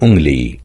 Ungli